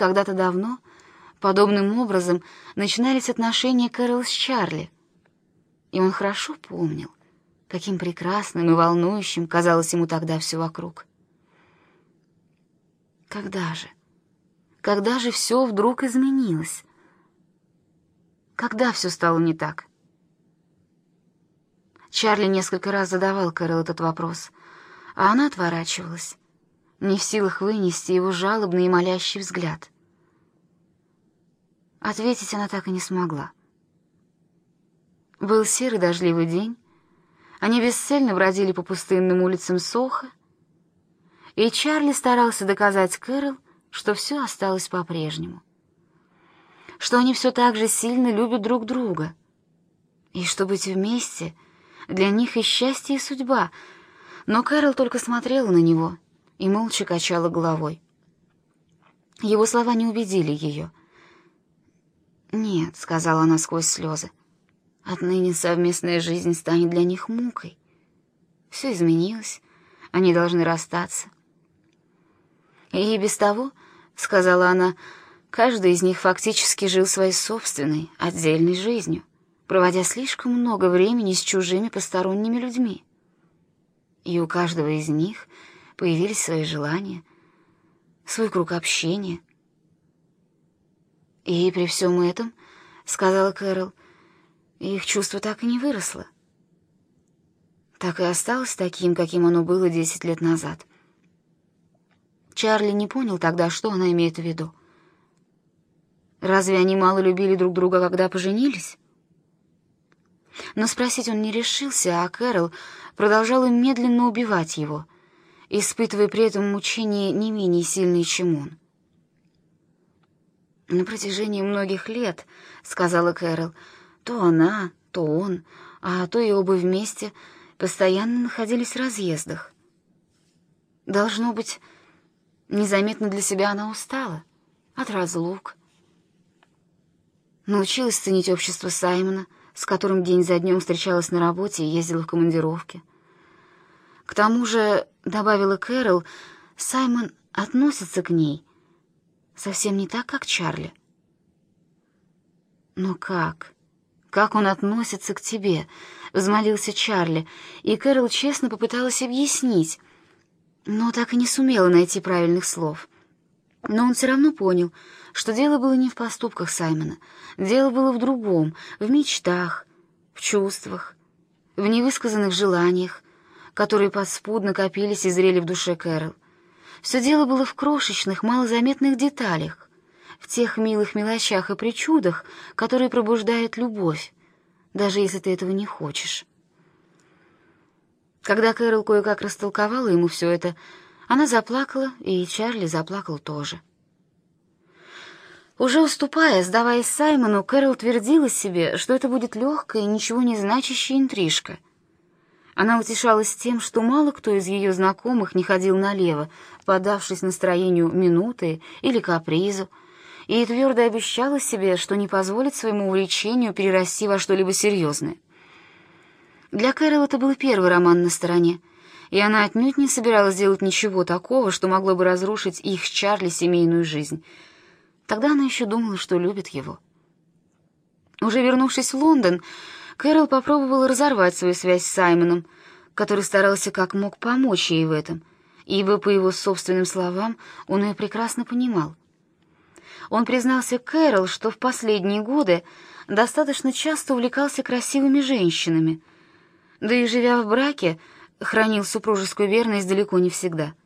когда-то давно подобным образом начинались отношения Кэрол с Чарли. И он хорошо помнил, каким прекрасным и волнующим казалось ему тогда все вокруг. Когда же? Когда же все вдруг изменилось? Когда все стало не так? Чарли несколько раз задавал Кэрол этот вопрос, а она отворачивалась, не в силах вынести его жалобный и молящий взгляд. Ответить она так и не смогла. Был серый дождливый день, они бесцельно бродили по пустынным улицам Соха, и Чарли старался доказать Кэрол, что все осталось по-прежнему, что они все так же сильно любят друг друга, и что быть вместе для них и счастье, и судьба. Но Кэрол только смотрела на него — и молча качала головой. Его слова не убедили ее. «Нет», — сказала она сквозь слезы, — «отныне совместная жизнь станет для них мукой. Все изменилось, они должны расстаться». «И без того», — сказала она, — «каждый из них фактически жил своей собственной, отдельной жизнью, проводя слишком много времени с чужими посторонними людьми. И у каждого из них — появились свои желания, свой круг общения. И при всем этом, — сказала Кэрол, — их чувство так и не выросло. Так и осталось таким, каким оно было десять лет назад. Чарли не понял тогда, что она имеет в виду. Разве они мало любили друг друга, когда поженились? Но спросить он не решился, а Кэрол продолжала медленно убивать его — испытывая при этом мучения не менее сильные, чем он. «На протяжении многих лет, — сказала Кэрол, — то она, то он, а то и оба вместе постоянно находились в разъездах. Должно быть, незаметно для себя она устала от разлук. Научилась ценить общество Саймона, с которым день за днем встречалась на работе и ездила в командировки. К тому же, — добавила Кэрол, — Саймон относится к ней совсем не так, как Чарли. «Но как? Как он относится к тебе?» — взмолился Чарли, и Кэрол честно попыталась объяснить, но так и не сумела найти правильных слов. Но он все равно понял, что дело было не в поступках Саймона, дело было в другом, в мечтах, в чувствах, в невысказанных желаниях, которые подспудно копились и зрели в душе Кэрол. Все дело было в крошечных, малозаметных деталях, в тех милых мелочах и причудах, которые пробуждают любовь, даже если ты этого не хочешь. Когда Кэрол кое-как растолковала ему все это, она заплакала, и Чарли заплакал тоже. Уже уступая, сдаваясь Саймону, Кэрол твердила себе, что это будет легкая, ничего не значащая интрижка — она утешалась тем, что мало кто из ее знакомых не ходил налево, подавшись настроению минуты или капризу, и твердо обещала себе, что не позволит своему увлечению перерасти во что-либо серьезное. Для Кэрол это был первый роман на стороне, и она отнюдь не собиралась делать ничего такого, что могло бы разрушить их с Чарли семейную жизнь. Тогда она еще думала, что любит его. Уже вернувшись в Лондон, Кэрол попробовала разорвать свою связь с Саймоном, который старался как мог помочь ей в этом, ибо, по его собственным словам, он ее прекрасно понимал. Он признался Кэрол, что в последние годы достаточно часто увлекался красивыми женщинами, да и, живя в браке, хранил супружескую верность далеко не всегда —